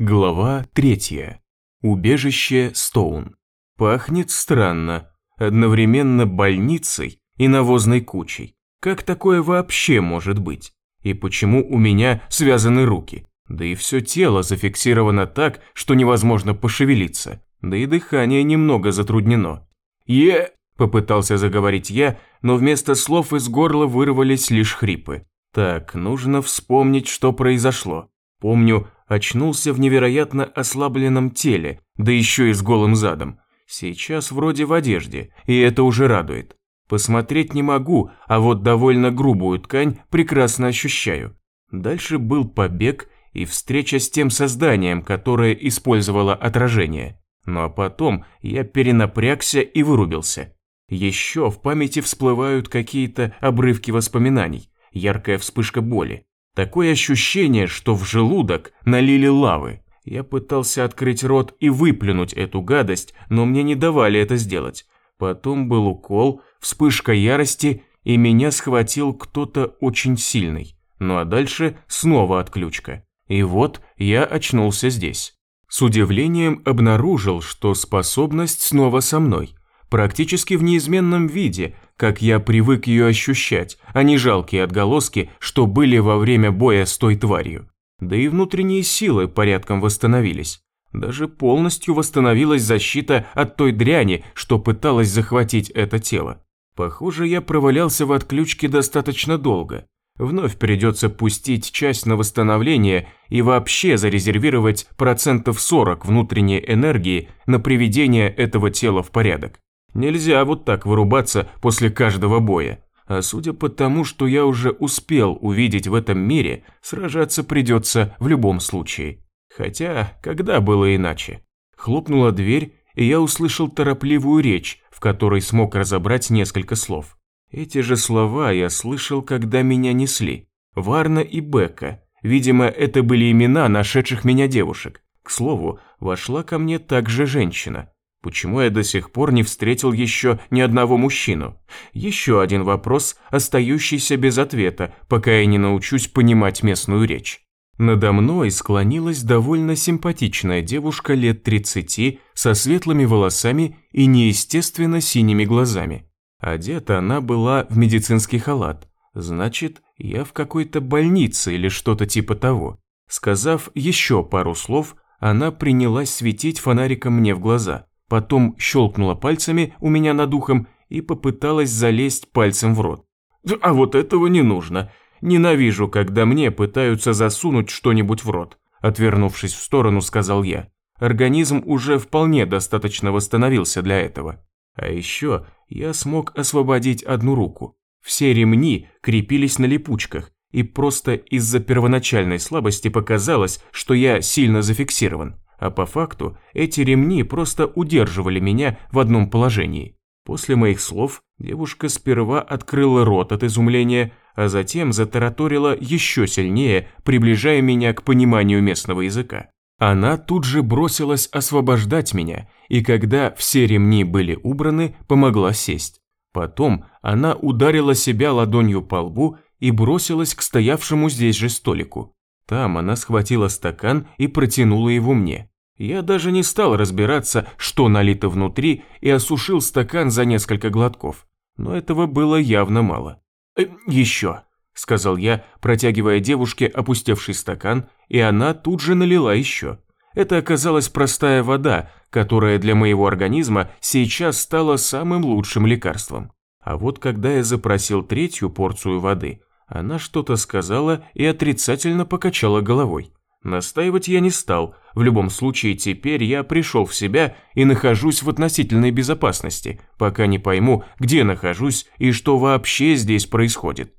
Глава третья. Убежище Стоун. Пахнет странно, одновременно больницей и навозной кучей. Как такое вообще может быть? И почему у меня связаны руки? Да и все тело зафиксировано так, что невозможно пошевелиться. Да и дыхание немного затруднено. «Е...» – попытался заговорить я, но вместо слов из горла вырвались лишь хрипы. Так, нужно вспомнить, что произошло. Помню, очнулся в невероятно ослабленном теле, да еще и с голым задом. Сейчас вроде в одежде, и это уже радует. Посмотреть не могу, а вот довольно грубую ткань прекрасно ощущаю. Дальше был побег и встреча с тем созданием, которое использовало отражение. Ну а потом я перенапрягся и вырубился. Еще в памяти всплывают какие-то обрывки воспоминаний, яркая вспышка боли. Такое ощущение, что в желудок налили лавы. Я пытался открыть рот и выплюнуть эту гадость, но мне не давали это сделать. Потом был укол, вспышка ярости, и меня схватил кто-то очень сильный. Ну а дальше снова отключка. И вот я очнулся здесь. С удивлением обнаружил, что способность снова со мной. Практически в неизменном виде, как я привык ее ощущать, а не жалкие отголоски, что были во время боя с той тварью. Да и внутренние силы порядком восстановились. Даже полностью восстановилась защита от той дряни, что пыталась захватить это тело. Похоже, я провалялся в отключке достаточно долго. Вновь придется пустить часть на восстановление и вообще зарезервировать процентов 40 внутренней энергии на приведение этого тела в порядок. Нельзя вот так вырубаться после каждого боя. А судя по тому, что я уже успел увидеть в этом мире, сражаться придется в любом случае. Хотя, когда было иначе? Хлопнула дверь, и я услышал торопливую речь, в которой смог разобрать несколько слов. Эти же слова я слышал, когда меня несли. Варна и Бекка. Видимо, это были имена нашедших меня девушек. К слову, вошла ко мне также женщина. Почему я до сих пор не встретил еще ни одного мужчину? Еще один вопрос, остающийся без ответа, пока я не научусь понимать местную речь. Надо мной склонилась довольно симпатичная девушка лет 30 со светлыми волосами и неестественно синими глазами. Одета она была в медицинский халат. Значит, я в какой-то больнице или что-то типа того. Сказав еще пару слов, она принялась светить фонариком мне в глаза потом щелкнула пальцами у меня над ухом и попыталась залезть пальцем в рот. А вот этого не нужно. Ненавижу, когда мне пытаются засунуть что-нибудь в рот. Отвернувшись в сторону, сказал я. Организм уже вполне достаточно восстановился для этого. А еще я смог освободить одну руку. Все ремни крепились на липучках, и просто из-за первоначальной слабости показалось, что я сильно зафиксирован а по факту эти ремни просто удерживали меня в одном положении. После моих слов девушка сперва открыла рот от изумления, а затем затараторила еще сильнее, приближая меня к пониманию местного языка. Она тут же бросилась освобождать меня, и когда все ремни были убраны, помогла сесть. Потом она ударила себя ладонью по лбу и бросилась к стоявшему здесь же столику. Там она схватила стакан и протянула его мне. Я даже не стал разбираться, что налито внутри, и осушил стакан за несколько глотков. Но этого было явно мало. «Э, «Еще», – сказал я, протягивая девушке опустевший стакан, и она тут же налила еще. Это оказалась простая вода, которая для моего организма сейчас стала самым лучшим лекарством. А вот когда я запросил третью порцию воды, она что-то сказала и отрицательно покачала головой. Настаивать я не стал, в любом случае теперь я пришел в себя и нахожусь в относительной безопасности, пока не пойму, где нахожусь и что вообще здесь происходит.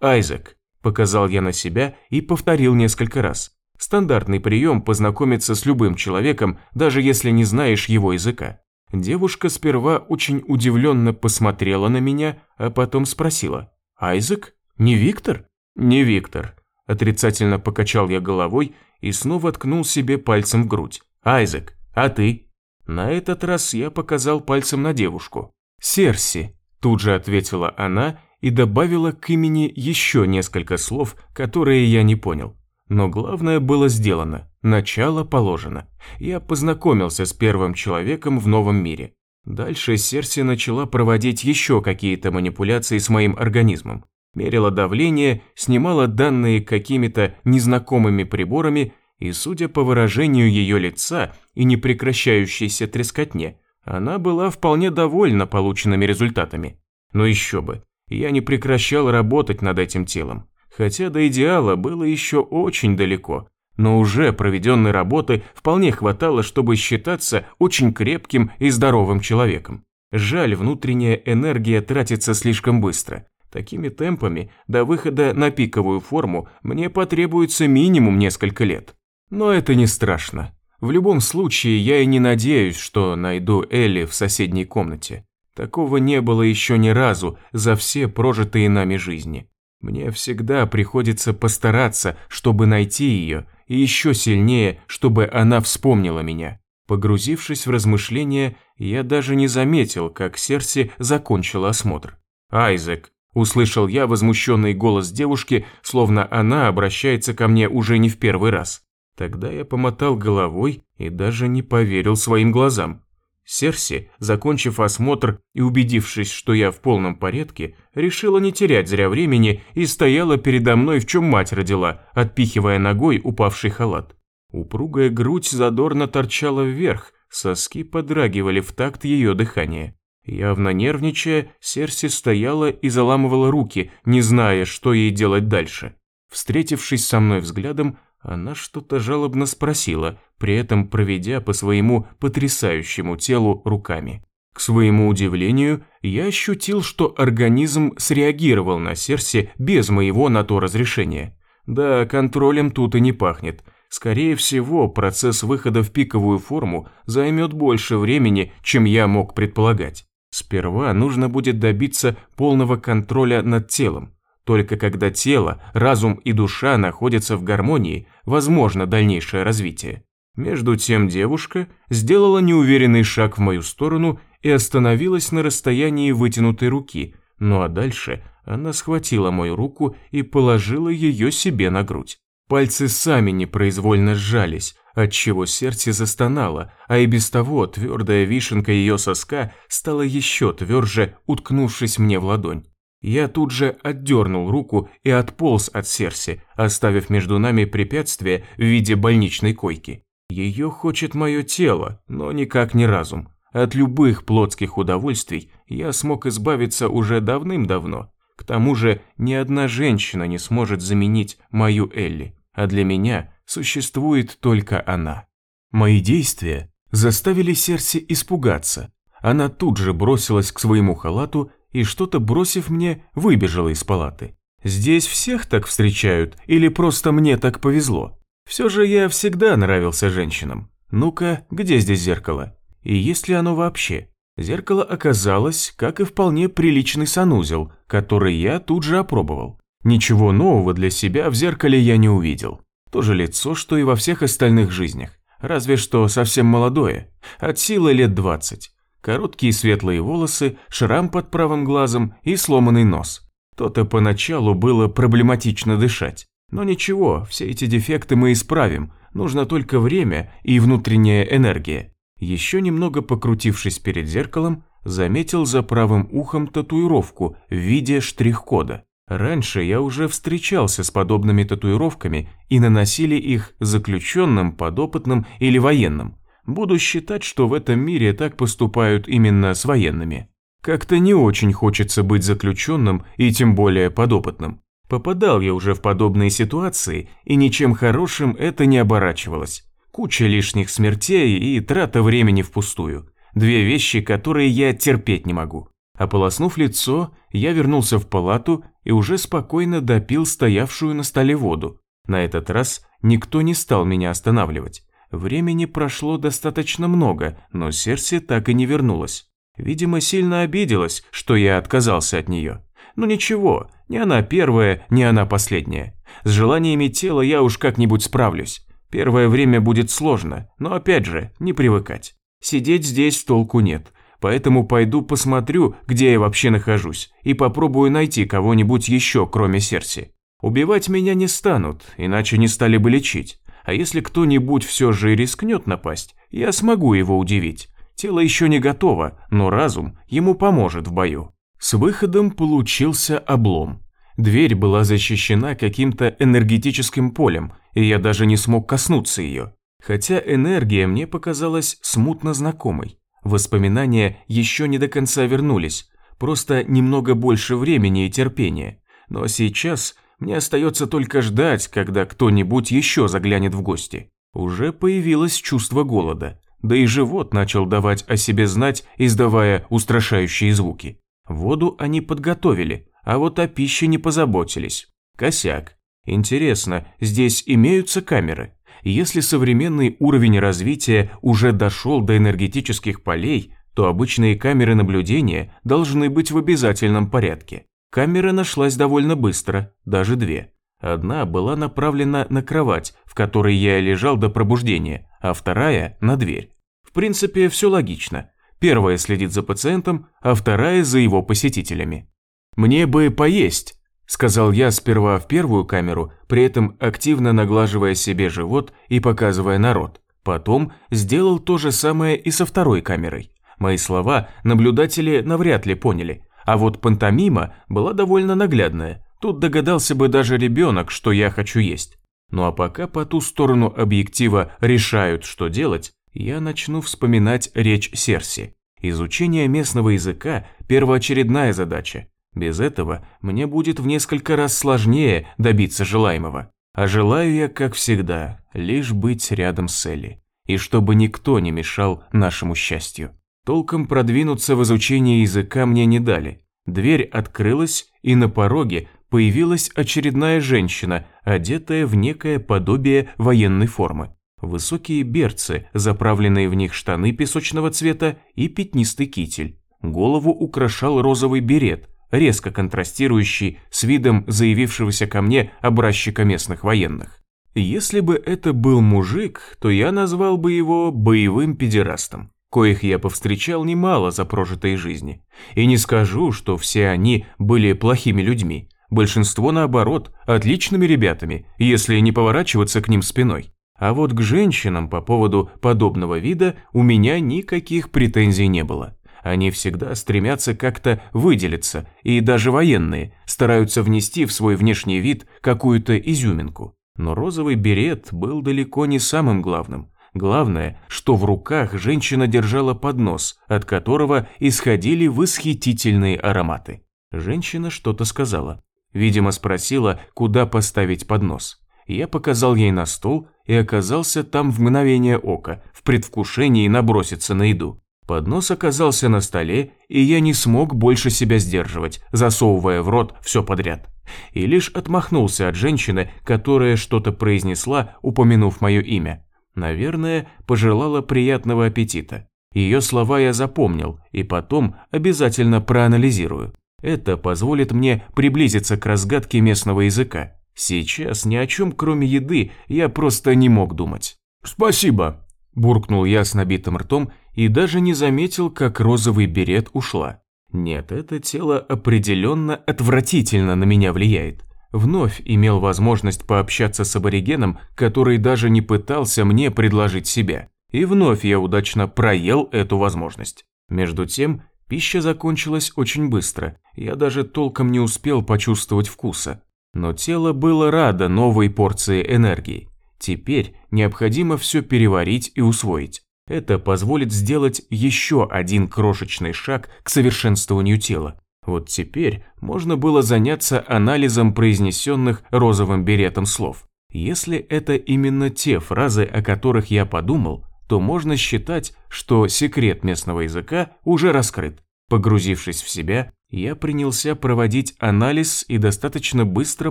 «Айзек», – показал я на себя и повторил несколько раз. Стандартный прием познакомиться с любым человеком, даже если не знаешь его языка. Девушка сперва очень удивленно посмотрела на меня, а потом спросила. «Айзек? Не Виктор?» «Не Виктор», Отрицательно покачал я головой и снова ткнул себе пальцем в грудь. «Айзек, а ты?» На этот раз я показал пальцем на девушку. «Серси», тут же ответила она и добавила к имени еще несколько слов, которые я не понял. Но главное было сделано. Начало положено. Я познакомился с первым человеком в новом мире. Дальше Серси начала проводить еще какие-то манипуляции с моим организмом. Мерила давление, снимала данные какими-то незнакомыми приборами и, судя по выражению ее лица и непрекращающейся трескотне, она была вполне довольна полученными результатами. Но еще бы, я не прекращал работать над этим телом, хотя до идеала было еще очень далеко, но уже проведенной работы вполне хватало, чтобы считаться очень крепким и здоровым человеком. Жаль, внутренняя энергия тратится слишком быстро. Такими темпами до выхода на пиковую форму мне потребуется минимум несколько лет. Но это не страшно. В любом случае, я и не надеюсь, что найду Элли в соседней комнате. Такого не было еще ни разу за все прожитые нами жизни. Мне всегда приходится постараться, чтобы найти ее, и еще сильнее, чтобы она вспомнила меня. Погрузившись в размышления, я даже не заметил, как Серси закончила осмотр. «Айзек», – услышал я возмущенный голос девушки, словно она обращается ко мне уже не в первый раз. Тогда я помотал головой и даже не поверил своим глазам. Серси, закончив осмотр и убедившись, что я в полном порядке, решила не терять зря времени и стояла передо мной, в чем мать родила, отпихивая ногой упавший халат. Упругая грудь задорно торчала вверх, соски подрагивали в такт ее дыхания. Явно нервничая, Серси стояла и заламывала руки, не зная, что ей делать дальше. Встретившись со мной взглядом, она что-то жалобно спросила, при этом проведя по своему потрясающему телу руками. К своему удивлению, я ощутил, что организм среагировал на сердце без моего на то разрешения. Да, контролем тут и не пахнет. Скорее всего, процесс выхода в пиковую форму займет больше времени, чем я мог предполагать. Сперва нужно будет добиться полного контроля над телом. Только когда тело, разум и душа находятся в гармонии, возможно дальнейшее развитие. Между тем девушка сделала неуверенный шаг в мою сторону и остановилась на расстоянии вытянутой руки, ну а дальше она схватила мою руку и положила ее себе на грудь. Пальцы сами непроизвольно сжались, отчего сердце застонало, а и без того твердая вишенка ее соска стала еще тверже, уткнувшись мне в ладонь. Я тут же отдернул руку и отполз от Серси, оставив между нами препятствие в виде больничной койки. Ее хочет мое тело, но никак не разум. От любых плотских удовольствий я смог избавиться уже давным-давно. К тому же ни одна женщина не сможет заменить мою Элли, а для меня существует только она. Мои действия заставили Серси испугаться. Она тут же бросилась к своему халату и что-то бросив мне, выбежала из палаты. Здесь всех так встречают или просто мне так повезло? Все же я всегда нравился женщинам. Ну-ка, где здесь зеркало? И есть ли оно вообще? Зеркало оказалось, как и вполне приличный санузел, который я тут же опробовал. Ничего нового для себя в зеркале я не увидел. То же лицо, что и во всех остальных жизнях. Разве что совсем молодое, от силы лет 20. Короткие светлые волосы, шрам под правым глазом и сломанный нос. То-то поначалу было проблематично дышать. Но ничего, все эти дефекты мы исправим, нужно только время и внутренняя энергия. Еще немного покрутившись перед зеркалом, заметил за правым ухом татуировку в виде штрих-кода. Раньше я уже встречался с подобными татуировками и наносили их заключенным, подопытным или военным. Буду считать, что в этом мире так поступают именно с военными. Как-то не очень хочется быть заключенным и тем более подопытным. Попадал я уже в подобные ситуации, и ничем хорошим это не оборачивалось. Куча лишних смертей и трата времени впустую. Две вещи, которые я терпеть не могу. Ополоснув лицо, я вернулся в палату и уже спокойно допил стоявшую на столе воду. На этот раз никто не стал меня останавливать. Времени прошло достаточно много, но Серси так и не вернулась. Видимо, сильно обиделась, что я отказался от нее. Но ничего, не она первая, не она последняя. С желаниями тела я уж как-нибудь справлюсь. Первое время будет сложно, но опять же, не привыкать. Сидеть здесь толку нет, поэтому пойду посмотрю, где я вообще нахожусь, и попробую найти кого-нибудь еще, кроме Серси. Убивать меня не станут, иначе не стали бы лечить А если кто-нибудь все же рискнет напасть, я смогу его удивить. Тело еще не готово, но разум ему поможет в бою. С выходом получился облом. Дверь была защищена каким-то энергетическим полем, и я даже не смог коснуться ее. Хотя энергия мне показалась смутно знакомой. Воспоминания еще не до конца вернулись, просто немного больше времени и терпения. Но сейчас мне остается только ждать, когда кто-нибудь еще заглянет в гости. Уже появилось чувство голода да и живот начал давать о себе знать, издавая устрашающие звуки. Воду они подготовили, а вот о пище не позаботились. Косяк. Интересно, здесь имеются камеры? Если современный уровень развития уже дошел до энергетических полей, то обычные камеры наблюдения должны быть в обязательном порядке. Камера нашлась довольно быстро, даже две. Одна была направлена на кровать, в которой я лежал до пробуждения, а вторая – на дверь принципе, все логично. Первая следит за пациентом, а вторая за его посетителями. «Мне бы поесть», – сказал я сперва в первую камеру, при этом активно наглаживая себе живот и показывая народ. Потом сделал то же самое и со второй камерой. Мои слова наблюдатели навряд ли поняли, а вот пантомима была довольно наглядная. Тут догадался бы даже ребенок, что я хочу есть. Ну а пока по ту сторону объектива решают, что делать, я начну вспоминать речь Серси. Изучение местного языка – первоочередная задача. Без этого мне будет в несколько раз сложнее добиться желаемого. А желаю я, как всегда, лишь быть рядом с Элли. И чтобы никто не мешал нашему счастью. Толком продвинуться в изучении языка мне не дали. Дверь открылась, и на пороге появилась очередная женщина, одетая в некое подобие военной формы. Высокие берцы, заправленные в них штаны песочного цвета и пятнистый китель. Голову украшал розовый берет, резко контрастирующий с видом заявившегося ко мне образчика местных военных. Если бы это был мужик, то я назвал бы его боевым педерастом, коих я повстречал немало за прожитой жизни. И не скажу, что все они были плохими людьми. Большинство, наоборот, отличными ребятами, если не поворачиваться к ним спиной. А вот к женщинам по поводу подобного вида у меня никаких претензий не было. Они всегда стремятся как-то выделиться, и даже военные стараются внести в свой внешний вид какую-то изюминку. Но розовый берет был далеко не самым главным. Главное, что в руках женщина держала поднос, от которого исходили восхитительные ароматы. Женщина что-то сказала. Видимо, спросила, куда поставить поднос. Я показал ей на стол, и оказался там в мгновение ока, в предвкушении наброситься на еду. Поднос оказался на столе, и я не смог больше себя сдерживать, засовывая в рот все подряд. И лишь отмахнулся от женщины, которая что-то произнесла, упомянув мое имя. Наверное, пожелала приятного аппетита. Ее слова я запомнил, и потом обязательно проанализирую. Это позволит мне приблизиться к разгадке местного языка. Сейчас ни о чем, кроме еды, я просто не мог думать. «Спасибо», – буркнул я с набитым ртом и даже не заметил, как розовый берет ушла. Нет, это тело определенно отвратительно на меня влияет. Вновь имел возможность пообщаться с аборигеном, который даже не пытался мне предложить себя. И вновь я удачно проел эту возможность. Между тем, пища закончилась очень быстро. Я даже толком не успел почувствовать вкуса. Но тело было радо новой порции энергии. Теперь необходимо все переварить и усвоить. Это позволит сделать еще один крошечный шаг к совершенствованию тела. Вот теперь можно было заняться анализом произнесенных розовым беретом слов. Если это именно те фразы, о которых я подумал, то можно считать, что секрет местного языка уже раскрыт. Погрузившись в себя, я принялся проводить анализ и достаточно быстро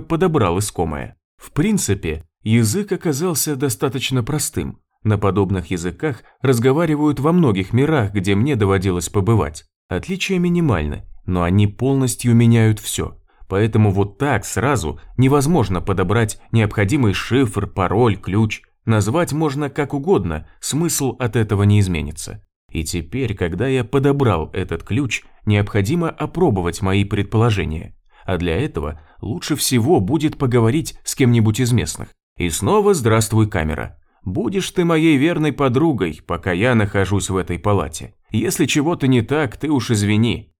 подобрал искомое. В принципе, язык оказался достаточно простым. На подобных языках разговаривают во многих мирах, где мне доводилось побывать. Отличия минимальны, но они полностью меняют все. Поэтому вот так сразу невозможно подобрать необходимый шифр, пароль, ключ. Назвать можно как угодно, смысл от этого не изменится. И теперь, когда я подобрал этот ключ, необходимо опробовать мои предположения. А для этого лучше всего будет поговорить с кем-нибудь из местных. И снова здравствуй, камера. Будешь ты моей верной подругой, пока я нахожусь в этой палате. Если чего-то не так, ты уж извини.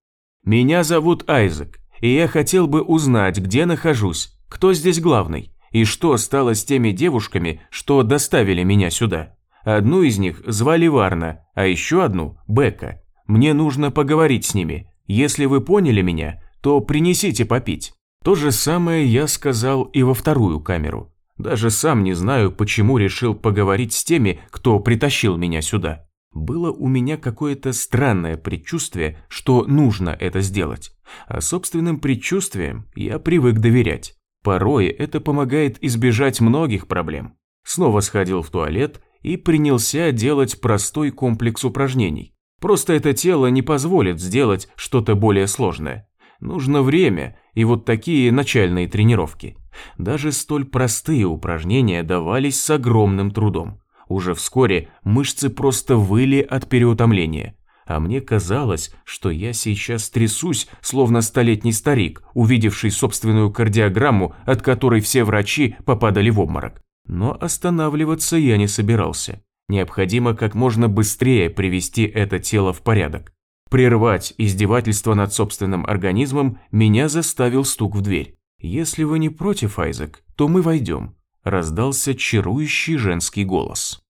Меня зовут Айзек, и я хотел бы узнать, где нахожусь, кто здесь главный, и что стало с теми девушками, что доставили меня сюда. Одну из них звали Варна, а еще одну – Бека. Мне нужно поговорить с ними. Если вы поняли меня, то принесите попить. То же самое я сказал и во вторую камеру. Даже сам не знаю, почему решил поговорить с теми, кто притащил меня сюда. Было у меня какое-то странное предчувствие, что нужно это сделать. А собственным предчувствием я привык доверять. Порой это помогает избежать многих проблем. Снова сходил в туалет и принялся делать простой комплекс упражнений. Просто это тело не позволит сделать что-то более сложное. Нужно время и вот такие начальные тренировки. Даже столь простые упражнения давались с огромным трудом. Уже вскоре мышцы просто выли от переутомления. А мне казалось, что я сейчас трясусь, словно столетний старик, увидевший собственную кардиограмму, от которой все врачи попадали в обморок. Но останавливаться я не собирался. Необходимо как можно быстрее привести это тело в порядок. Прервать издевательство над собственным организмом меня заставил стук в дверь. «Если вы не против, Айзек, то мы войдем», – раздался чарующий женский голос.